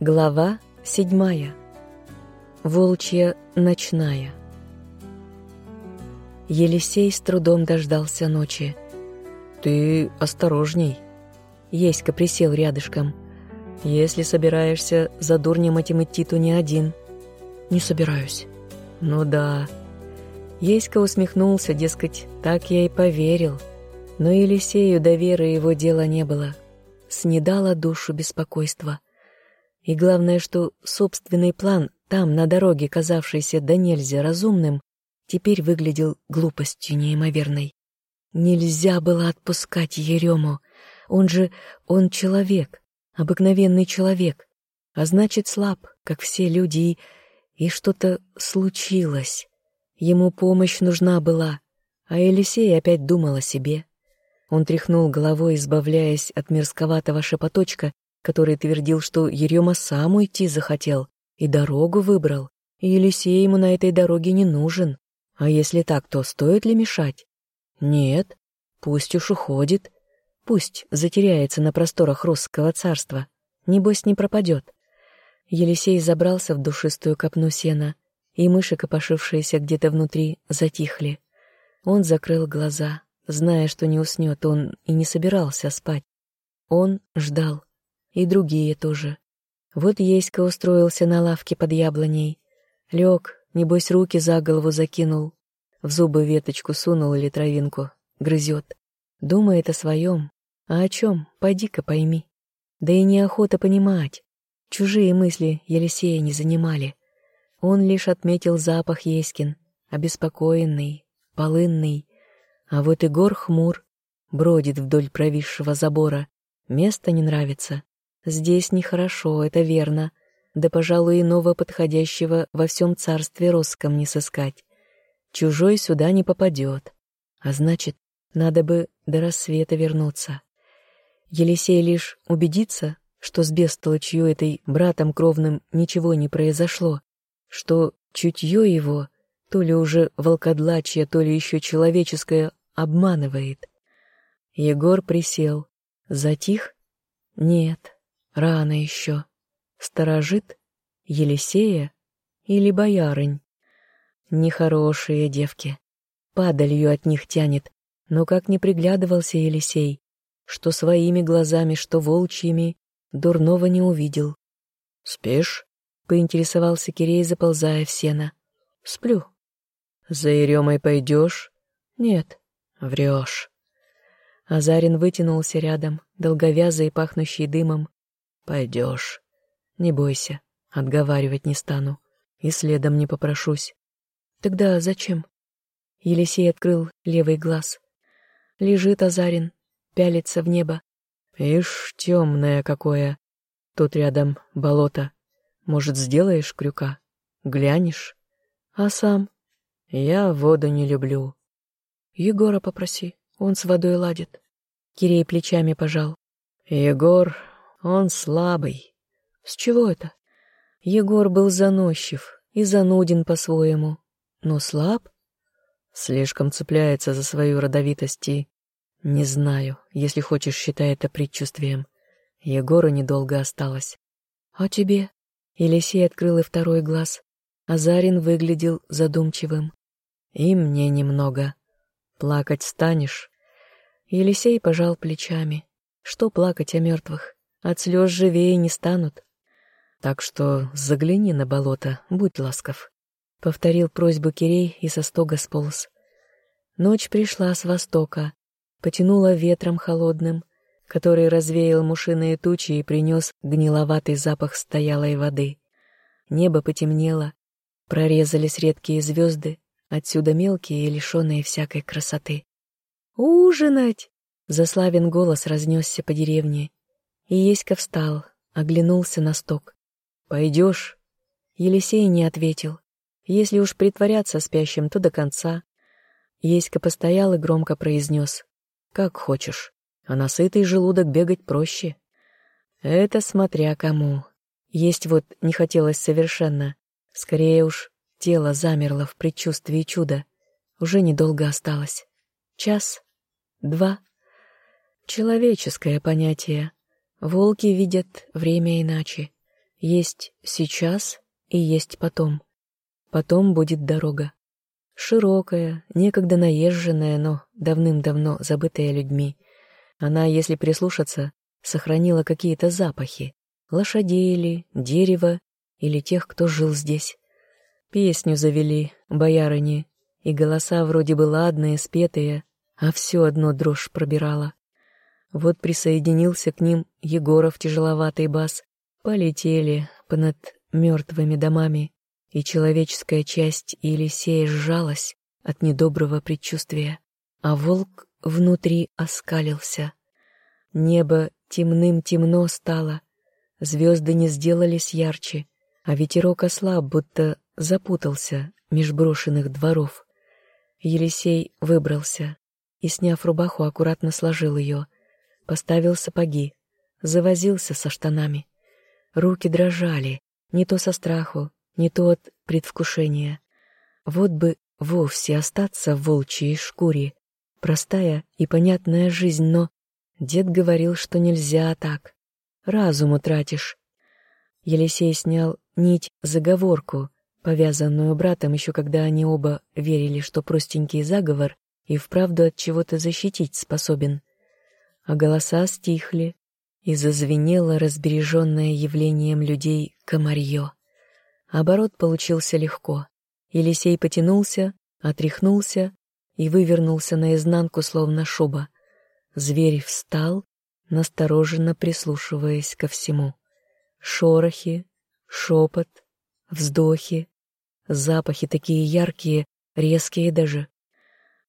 Глава седьмая. Волчья ночная. Елисей с трудом дождался ночи. «Ты осторожней». Еська присел рядышком. «Если собираешься за дурнем этим идти, то не один». «Не собираюсь». «Ну да». Еська усмехнулся, дескать, так я и поверил. Но Елисею до веры его дела не было. Снедало душу беспокойство. И главное, что собственный план, там, на дороге, казавшийся да нельзя разумным, теперь выглядел глупостью неимоверной. Нельзя было отпускать Ерему. Он же, он человек, обыкновенный человек, а значит слаб, как все люди, и, и что-то случилось. Ему помощь нужна была, а Елисей опять думал о себе. Он тряхнул головой, избавляясь от мерзковатого шепоточка, который твердил, что Ерема сам уйти захотел и дорогу выбрал, и Елисей ему на этой дороге не нужен. А если так, то стоит ли мешать? Нет, пусть уж уходит, пусть затеряется на просторах русского царства, небось не пропадет. Елисей забрался в душистую копну сена, и мыши, копошившиеся где-то внутри, затихли. Он закрыл глаза, Зная, что не уснет, он и не собирался спать. Он ждал. И другие тоже. Вот Еська устроился на лавке под яблоней. Лег, небось, руки за голову закинул. В зубы веточку сунул или травинку. Грызет. Думает о своем. А о чем? Пойди-ка пойми. Да и неохота понимать. Чужие мысли Елисея не занимали. Он лишь отметил запах Еськин, обеспокоенный, полынный, а вот Егор хмур, бродит вдоль провисшего забора. Место не нравится. Здесь нехорошо, это верно. Да, пожалуй, иного подходящего во всем царстве Росском не сыскать. Чужой сюда не попадет. А значит, надо бы до рассвета вернуться. Елисей лишь убедится, что с бестолочью этой братом кровным ничего не произошло, что чутье его, то ли уже волкодлачье, то ли еще человеческое, обманывает. Егор присел. Затих? Нет, рано еще. Сторожит? Елисея? Или боярынь? Нехорошие девки. Падалью от них тянет. Но как не приглядывался Елисей, что своими глазами, что волчьими, дурного не увидел. «Спишь?» — поинтересовался Кирей, заползая в сено. «Сплю». «За Еремой пойдешь?» «Нет». Врешь. Азарин вытянулся рядом, долговязый и пахнущий дымом. Пойдешь. Не бойся, отговаривать не стану. И следом не попрошусь. Тогда зачем? Елисей открыл левый глаз. Лежит Азарин, пялится в небо. Ишь, темное какое. Тут рядом болото. Может, сделаешь крюка? Глянешь? А сам? Я воду не люблю. Егора попроси, он с водой ладит. Кирей плечами пожал. Егор, он слабый. С чего это? Егор был заносчив и зануден по-своему, но слаб. Слишком цепляется за свою родовитость и... Не знаю, если хочешь, считай это предчувствием. Егору недолго осталось. А тебе? Елисей открыл и второй глаз. Азарин выглядел задумчивым. И мне немного. Плакать станешь?» Елисей пожал плечами. Что плакать о мертвых? От слез живее не станут. Так что загляни на болото, будь ласков. Повторил просьбу Кирей и со стога сполз. Ночь пришла с востока, потянула ветром холодным, который развеял мушиные тучи и принес гниловатый запах стоялой воды. Небо потемнело, прорезались редкие звезды, Отсюда мелкие и лишенные всякой красоты. «Ужинать!» — Заславин голос разнесся по деревне. И Еська встал, оглянулся на сток. «Пойдешь?» Елисей не ответил. Если уж притворяться спящим, то до конца. Еська постоял и громко произнес. «Как хочешь, а на сытый желудок бегать проще». Это смотря кому. Есть вот не хотелось совершенно. Скорее уж Тело замерло в предчувствии чуда. Уже недолго осталось. Час? Два? Человеческое понятие. Волки видят время иначе. Есть сейчас и есть потом. Потом будет дорога. Широкая, некогда наезженная, но давным-давно забытая людьми. Она, если прислушаться, сохранила какие-то запахи. Лошадей или дерева, или тех, кто жил здесь. Песню завели, боярыни, и голоса вроде бы ладные, спетые, а все одно дрожь пробирала. Вот присоединился к ним Егоров тяжеловатый бас. Полетели понад мертвыми домами, и человеческая часть Елисея сжалась от недоброго предчувствия, а волк внутри оскалился. Небо темным-темно стало, звезды не сделались ярче, а ветерок ослаб, будто запутался меж брошенных дворов. Елисей выбрался и, сняв рубаху, аккуратно сложил ее, поставил сапоги, завозился со штанами. Руки дрожали, не то со страху, не то от предвкушения. Вот бы вовсе остаться в волчьей шкуре. Простая и понятная жизнь, но дед говорил, что нельзя так. Разум утратишь. Елисей снял нить-заговорку, повязанную братом еще когда они оба верили, что простенький заговор и вправду от чего-то защитить способен. А голоса стихли, и зазвенело разбереженное явлением людей комарье. Оборот получился легко. Елисей потянулся, отряхнулся и вывернулся наизнанку, словно шуба. Зверь встал, настороженно прислушиваясь ко всему. Шорохи, шепот, вздохи, запахи такие яркие, резкие даже.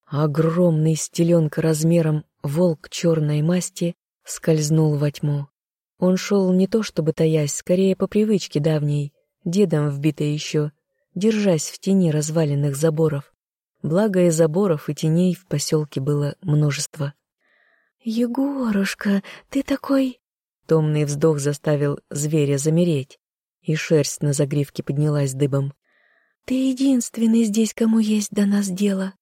Огромный стеленка размером волк черной масти скользнул во тьму. Он шел не то чтобы таясь, скорее по привычке давней, дедом вбитой еще, держась в тени разваленных заборов. Благо и заборов, и теней в поселке было множество. «Егорушка, ты такой...» Томный вздох заставил зверя замереть, и шерсть на загривке поднялась дыбом. «Ты единственный здесь, кому есть до нас дело».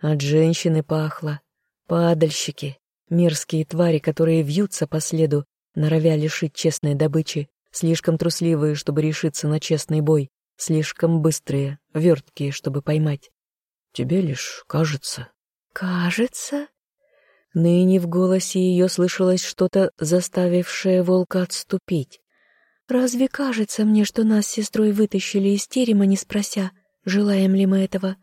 От женщины пахло. Падальщики, мерзкие твари, которые вьются по следу, норовя лишить честной добычи, слишком трусливые, чтобы решиться на честный бой, слишком быстрые, верткие, чтобы поймать. Тебе лишь кажется. Кажется? Ныне в голосе ее слышалось что-то, заставившее волка отступить. «Разве кажется мне, что нас с сестрой вытащили из терема, не спрося, желаем ли мы этого?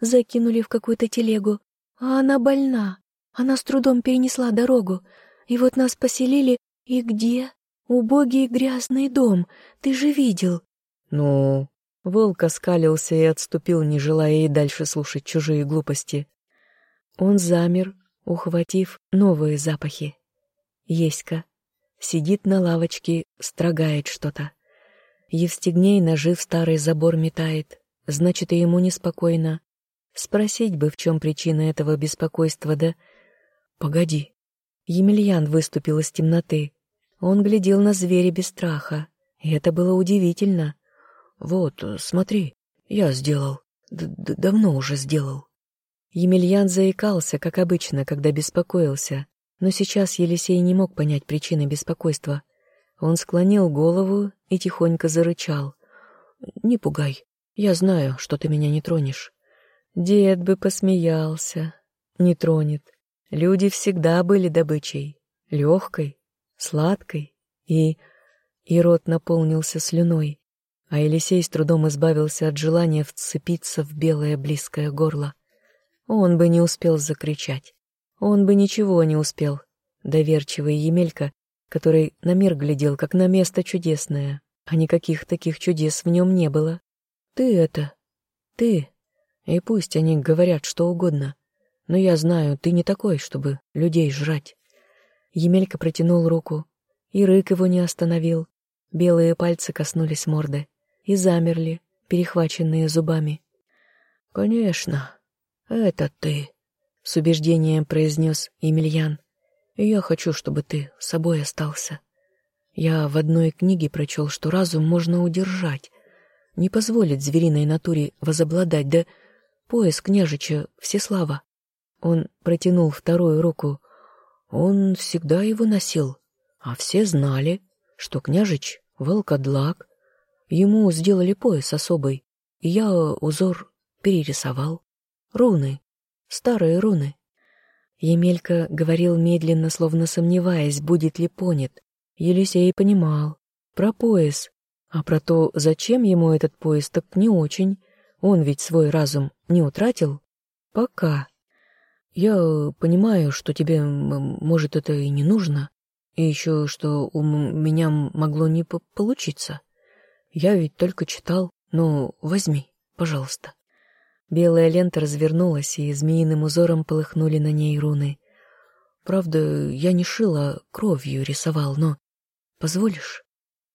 Закинули в какую-то телегу, а она больна, она с трудом перенесла дорогу, и вот нас поселили, и где? Убогий грязный дом, ты же видел». «Ну...» Волк оскалился и отступил, не желая и дальше слушать чужие глупости. Он замер, ухватив новые запахи. Еська сидит на лавочке, строгает что-то. Евстигней ножи в старый забор метает, значит, и ему неспокойно. Спросить бы, в чем причина этого беспокойства, да... Погоди. Емельян выступил из темноты. Он глядел на зверя без страха, и это было удивительно. «Вот, смотри, я сделал. Д -д Давно уже сделал». Емельян заикался, как обычно, когда беспокоился, но сейчас Елисей не мог понять причины беспокойства. Он склонил голову и тихонько зарычал. «Не пугай, я знаю, что ты меня не тронешь». Дед бы посмеялся. Не тронет. Люди всегда были добычей. Легкой, сладкой, и... И рот наполнился слюной, а Елисей с трудом избавился от желания вцепиться в белое близкое горло. Он бы не успел закричать. Он бы ничего не успел. Доверчивый Емелька, который на мир глядел, как на место чудесное, а никаких таких чудес в нем не было. Ты это... Ты... И пусть они говорят что угодно, но я знаю, ты не такой, чтобы людей жрать. Емелька протянул руку, и рык его не остановил. Белые пальцы коснулись морды и замерли, перехваченные зубами. «Конечно, это ты», — с убеждением произнес Емельян. «Я хочу, чтобы ты собой остался. Я в одной книге прочел, что разум можно удержать, не позволить звериной натуре возобладать, да пояс княжича Всеслава. Он протянул вторую руку, он всегда его носил, а все знали, что княжич — волкодлак, Ему сделали пояс особый, и я узор перерисовал. Руны, старые руны. Емелька говорил медленно, словно сомневаясь, будет ли понят. Елисей понимал. Про пояс. А про то, зачем ему этот пояс, так не очень. Он ведь свой разум не утратил. Пока. Я понимаю, что тебе, может, это и не нужно. И еще, что у меня могло не получиться. Я ведь только читал. Ну, возьми, пожалуйста. Белая лента развернулась, и змеиным узором полыхнули на ней руны. Правда, я не шила, кровью рисовал, но... Позволишь?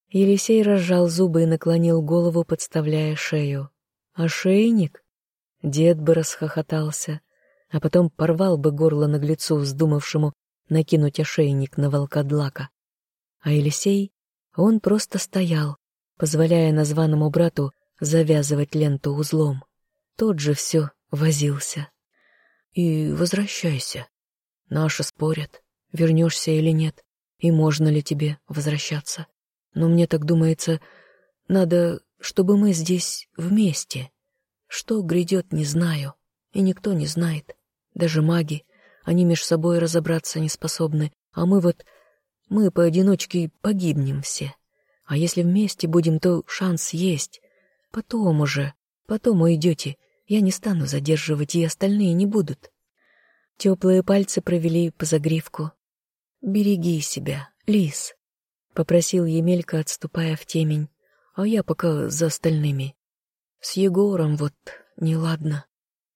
Елисей разжал зубы и наклонил голову, подставляя шею. «Ошейник?» Дед бы расхохотался, а потом порвал бы горло наглецу, вздумавшему накинуть ошейник на волкодлака. А Елисей, он просто стоял, позволяя названному брату завязывать ленту узлом. Тот же все возился. И возвращайся. Наши спорят, вернешься или нет, и можно ли тебе возвращаться. Но мне так думается, надо, чтобы мы здесь вместе. Что грядет, не знаю, и никто не знает. Даже маги, они меж собой разобраться не способны, а мы вот, мы поодиночке погибнем все. А если вместе будем, то шанс есть. Потом уже, потом уйдете, я не стану задерживать, и остальные не будут. Теплые пальцы провели по загривку. «Береги себя, лис», — попросил Емелька, отступая в темень, а я пока за остальными. С Егором вот неладно.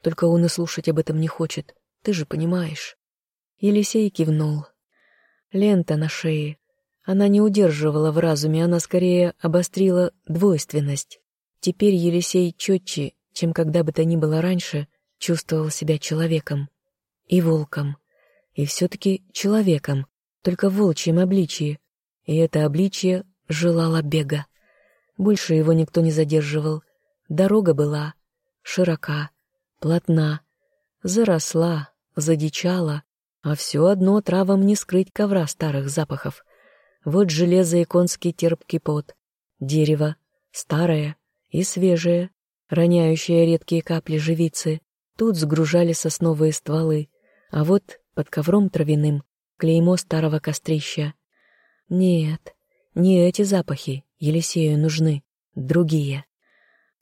Только он и слушать об этом не хочет, ты же понимаешь. Елисей кивнул. Лента на шее. Она не удерживала в разуме, она скорее обострила двойственность. Теперь Елисей четче чем когда бы то ни было раньше, чувствовал себя человеком. И волком. И все-таки человеком, только в волчьем обличии. И это обличие желало бега. Больше его никто не задерживал. Дорога была широка, плотна, заросла, задичала, а все одно травам не скрыть ковра старых запахов. Вот железо и конский терпкий пот, дерево, старое и свежее, роняющие редкие капли живицы, тут сгружали сосновые стволы, а вот под ковром травяным клеймо старого кострища. Нет, не эти запахи Елисею нужны, другие.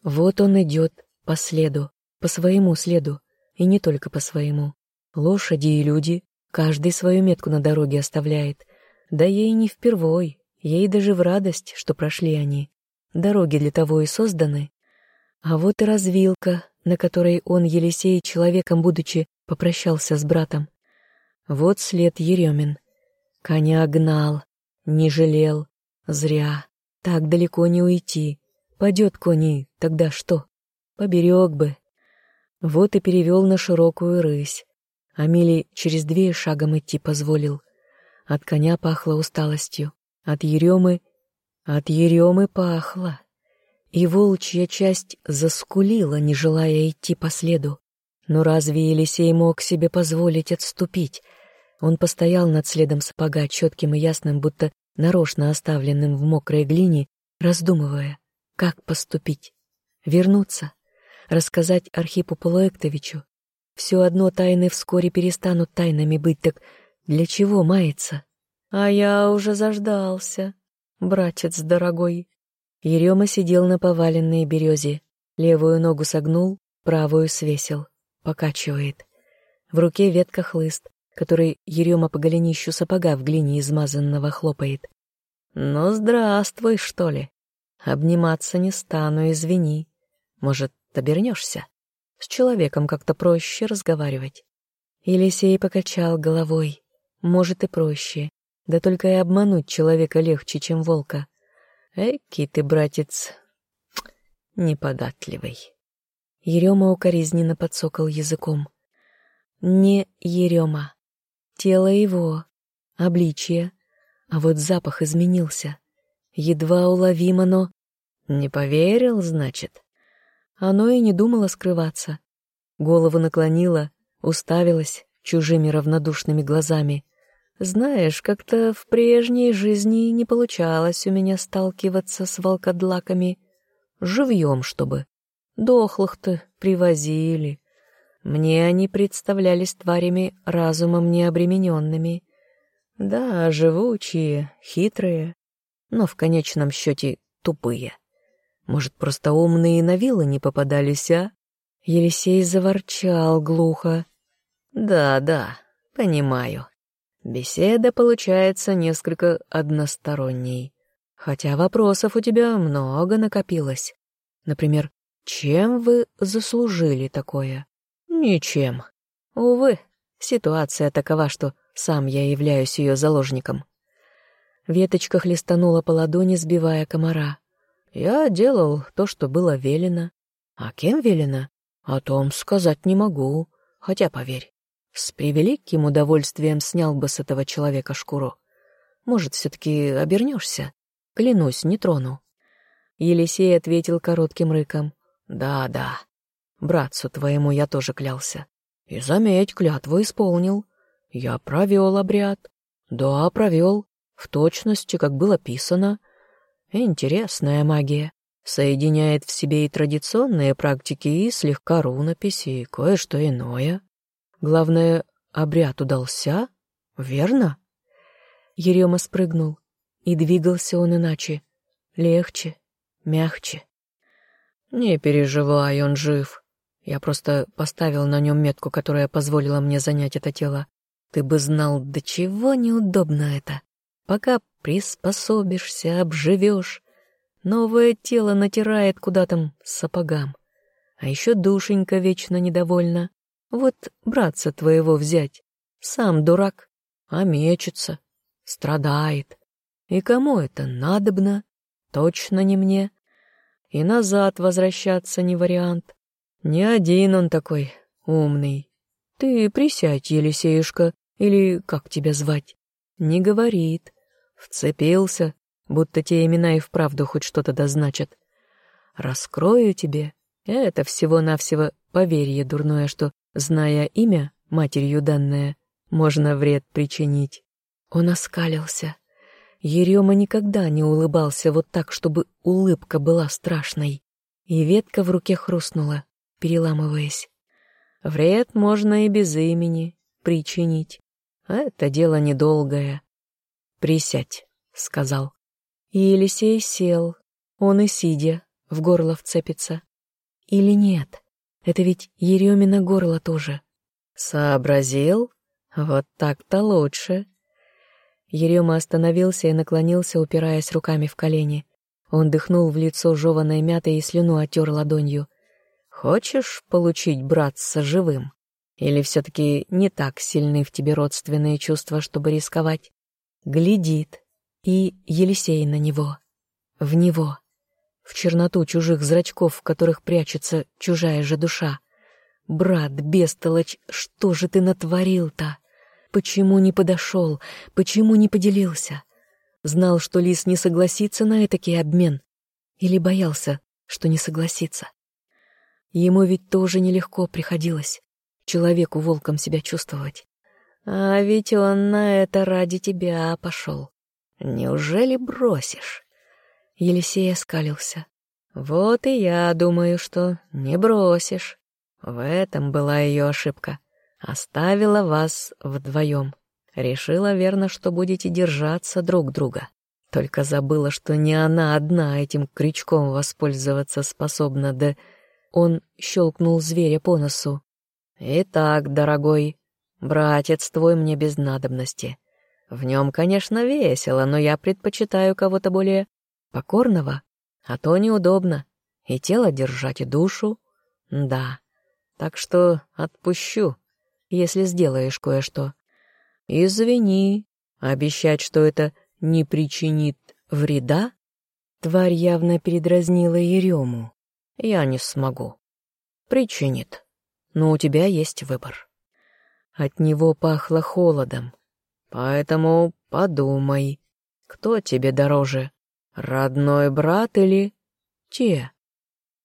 Вот он идет по следу, по своему следу, и не только по своему. Лошади и люди, каждый свою метку на дороге оставляет. Да ей не впервой, ей даже в радость, что прошли они. Дороги для того и созданы, а вот и развилка, на которой он, Елисей, человеком будучи, попрощался с братом. Вот след Еремин. Коня гнал, не жалел. Зря. Так далеко не уйти. Падет кони, тогда что? Поберег бы. Вот и перевел на широкую рысь. Амели через две шагом идти позволил. От коня пахло усталостью. От Еремы... От Еремы пахло и волчья часть заскулила, не желая идти по следу. Но разве Елисей мог себе позволить отступить? Он постоял над следом сапога, четким и ясным, будто нарочно оставленным в мокрой глине, раздумывая, как поступить. Вернуться? Рассказать Архипу Полуэктовичу? Все одно тайны вскоре перестанут тайнами быть, так для чего маяться? А я уже заждался, братец дорогой. Ерема сидел на поваленной березе, левую ногу согнул, правую свесил, покачивает. В руке ветка хлыст, который Ерема по голенищу сапога в глине измазанного хлопает. «Ну, здравствуй, что ли? Обниматься не стану, извини. Может, обернешься? С человеком как-то проще разговаривать». Елисей покачал головой. «Может, и проще. Да только и обмануть человека легче, чем волка. Эки ты, братец, неподатливый. Ерема укоризненно подсокал языком. Не Ерема. Тело его, обличие, а вот запах изменился. Едва уловимо, но... Не поверил, значит? Оно и не думало скрываться. Голову наклонила, уставилась чужими равнодушными глазами — знаешь, как-то в прежней жизни не получалось у меня сталкиваться с волкодлаками. живьем, чтобы. Дохлых-то привозили. Мне они представлялись тварями разумом необремененными. Да, живучие, хитрые, но в конечном счете тупые. Может, просто умные на вилы не попадались, а? Елисей заворчал глухо. Да, да, понимаю. Беседа получается несколько односторонней. Хотя вопросов у тебя много накопилось. Например, чем вы заслужили такое? Ничем. Увы, ситуация такова, что сам я являюсь ее заложником. Веточка хлестанула по ладони, сбивая комара. Я делал то, что было велено. А кем велено? О том сказать не могу. Хотя, поверь, с превеликим удовольствием снял бы с этого человека шкуру. Может, все-таки обернешься? Клянусь, не трону. Елисей ответил коротким рыком. «Да-да, братцу твоему я тоже клялся. И заметь, клятву исполнил. Я провел обряд. Да, провел. В точности, как было писано. Интересная магия. Соединяет в себе и традиционные практики, и слегка рунописи, и кое-что иное. Главное, обряд удался, верно? Ерема спрыгнул, и двигался он иначе, легче, мягче. Не переживай, он жив. Я просто поставил на нем метку, которая позволила мне занять это тело. Ты бы знал, до чего неудобно это. Пока приспособишься, обживешь, новое тело натирает куда там сапогам. А еще душенька вечно недовольна. Вот братца твоего взять. Сам дурак, а мечется, страдает. И кому это надобно? Точно не мне. И назад возвращаться не вариант. Не один он такой умный. Ты присядь, Елисеюшка, или как тебя звать? Не говорит. Вцепился, будто те имена и вправду хоть что-то дозначат. Раскрою тебе. Это всего-навсего поверье дурное, что Зная имя, матерью данное, можно вред причинить. Он оскалился. Ерема никогда не улыбался вот так, чтобы улыбка была страшной. И ветка в руке хрустнула, переламываясь. Вред можно и без имени причинить. А это дело недолгое. «Присядь», — сказал. И Елисей сел, он и сидя, в горло вцепится. Или нет? Это ведь Еремина горло тоже. Сообразил? Вот так-то лучше. Ерема остановился и наклонился, упираясь руками в колени. Он дыхнул в лицо жеваной мятой и слюну оттер ладонью. «Хочешь получить братца живым? Или все-таки не так сильны в тебе родственные чувства, чтобы рисковать?» Глядит. И Елисей на него. В него в черноту чужих зрачков, в которых прячется чужая же душа. «Брат, бестолочь, что же ты натворил-то? Почему не подошел? Почему не поделился? Знал, что лис не согласится на этакий обмен? Или боялся, что не согласится? Ему ведь тоже нелегко приходилось, человеку волком себя чувствовать. А ведь он на это ради тебя пошел. Неужели бросишь? Елисей оскалился. «Вот и я думаю, что не бросишь. В этом была ее ошибка. Оставила вас вдвоем. Решила верно, что будете держаться друг друга. Только забыла, что не она одна этим крючком воспользоваться способна, да...» Он щелкнул зверя по носу. «Итак, дорогой, братец твой мне без надобности. В нем, конечно, весело, но я предпочитаю кого-то более покорного, а то неудобно. И тело держать, и душу. Да. Так что отпущу, если сделаешь кое-что. Извини, обещать, что это не причинит вреда? Тварь явно передразнила Ерему. Я не смогу. Причинит. Но у тебя есть выбор. От него пахло холодом. Поэтому подумай, кто тебе дороже, Родной брат или те?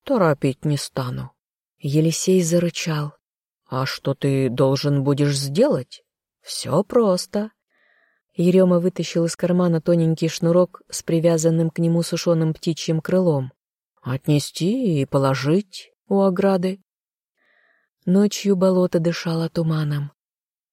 Торопить не стану. Елисей зарычал. А что ты должен будешь сделать? Все просто. Ерема вытащил из кармана тоненький шнурок с привязанным к нему сушеным птичьим крылом. Отнести и положить у ограды. Ночью болото дышало туманом.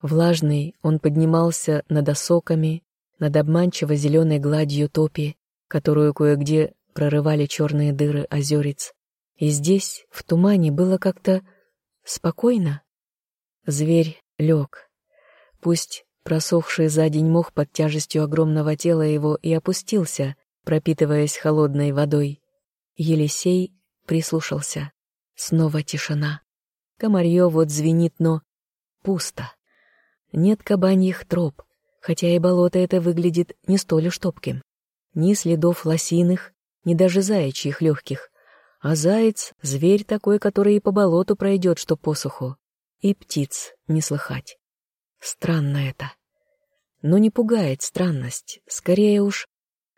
Влажный он поднимался над осоками, над обманчиво зеленой гладью топи, которую кое-где прорывали черные дыры озерец. И здесь, в тумане, было как-то спокойно. Зверь лег. Пусть просохший за день мох под тяжестью огромного тела его и опустился, пропитываясь холодной водой. Елисей прислушался. Снова тишина. Комарье вот звенит, но пусто. Нет кабаньих троп, хотя и болото это выглядит не столь уж топким. Ни следов лосиных, ни даже заячьих легких. А заяц — зверь такой, который и по болоту пройдет, что посуху. И птиц не слыхать. Странно это. Но не пугает странность. Скорее уж,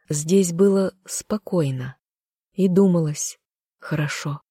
здесь было спокойно. И думалось хорошо.